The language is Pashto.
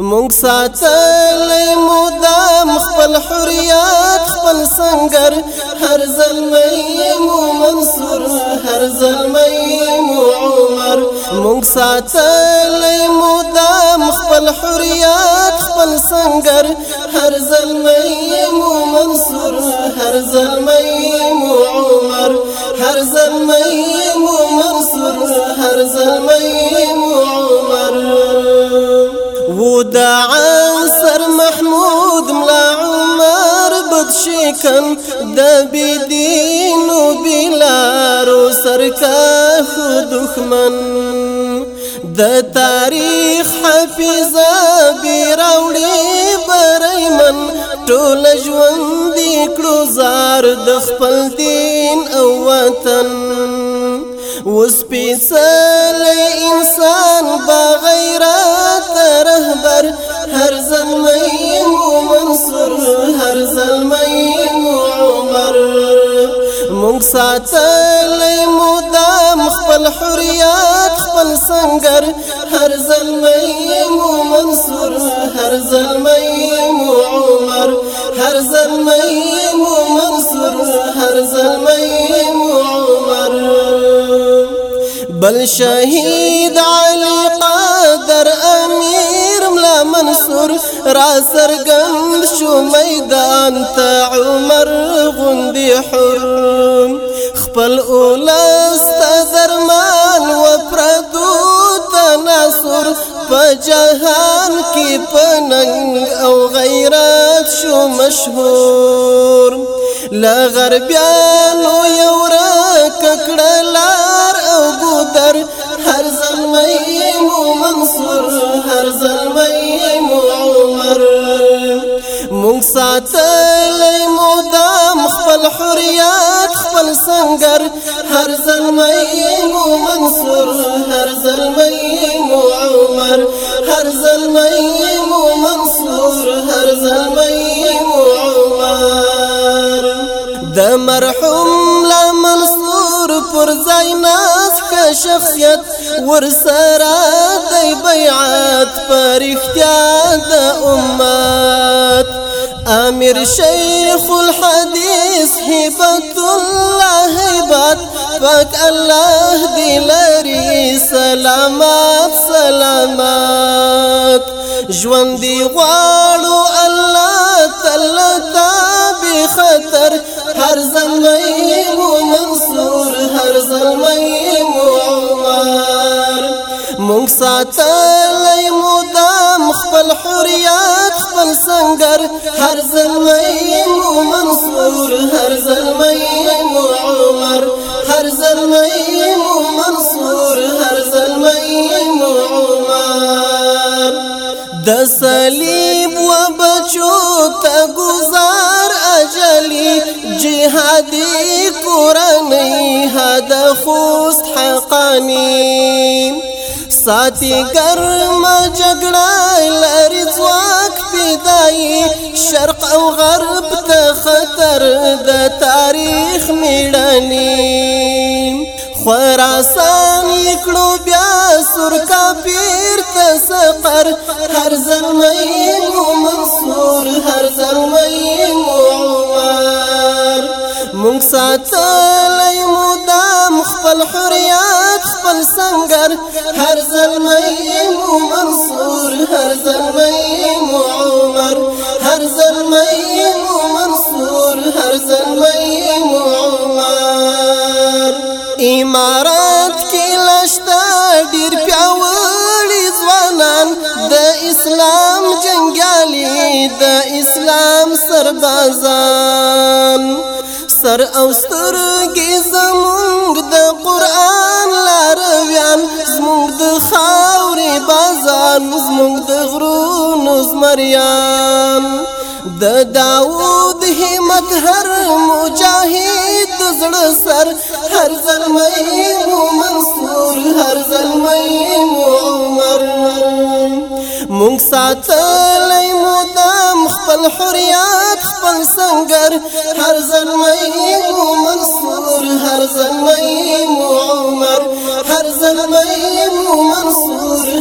مونږ ساتلې مودام خپل حریات خپل سنگر هر زلمې مو منصور هر زلمې مو عمر مونږ ساتلې مودام خپل حریات خپل سنگر هر زلمې مو منصور هر زلمې مو عمر هر زلمې مو منصور هر زلمې دعا سر محمود ملا عمر بدشکن د بدین و بلارو سرکاخ دخمن د تاریخ حافظ بیراوړي برایمن ټول ژوند کړو زار د خپل دین او وطن وس پیسل انسان مونږ ساتلې مدام خپل حریات خپل سنگر هر زلمې مو منصور هر زلمې مو عمر هر زلمې مو منصور هر زلمې مو عمر بل شهید علي قادر امير ملا منصور را سرګند شو میدان ته عمر غندي حر خپل اولس ته درمان و پردو تناصر په جهان کې پننګ او غیرت شو مشهور لا غربيانو یو را ککړلار او ګودر هر زلمی مو منصور هر زلمی مو عمر مونږ ساتلې مو دام خپل حريات سنگر هر زلمی مو منصور هر زلمی مو عمر هر زلمی مو منصور هر زلمی مو عمر د مرحوم لا منصور پر زیناس کا شخصیت ور سره د بیعت پر اختیار د امت امير شيخ الحديث هبه الله حبت فك الله دلری سلامات سلامات جوان دي غالو الله تلتا بخطر هر زمای مو منصور هر زمای مو عمر مونږ لي مو دام خپل خپل سنگر هر زلمی مو منصور هر زلمی مو عمر هر زلمی مو منصور هر زلمی مو عمر د صلیب و بچو تا گزار اجلی جهادی قرآنی هدا خوص حقانی ساتی گرم جگڑا لرزوان وای شرق او غرب ته خطر د تاریخ میړنی خراسان کړو بیا سر کا پیر ته سفر هر زلمین مو منصور هر زلمین مو عمر مونږ ساتلای مو دام خپل حریات خپل سنگر هر زلمین مو منصور هر زلمین زلمی مو منصور هر زلمی مو عمر امارات کې لشتا ډیر پیاوړي ځوانان د اسلام جنگالي د اسلام سربازان سر او سترګې زمونږ د قران لارویان زمونږ د خاورې بازار زمونږ د غرونو زمریان د داوود همت هر مجاهد زړه سر هر زلمی مو منصور هر زلمی مو عمر مونږ ساتلای مو دم خپل حریات خپل سنگر هر زلمی مو منصور هر زلمی مو عمر هر زلمی مو منصور